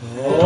Oh.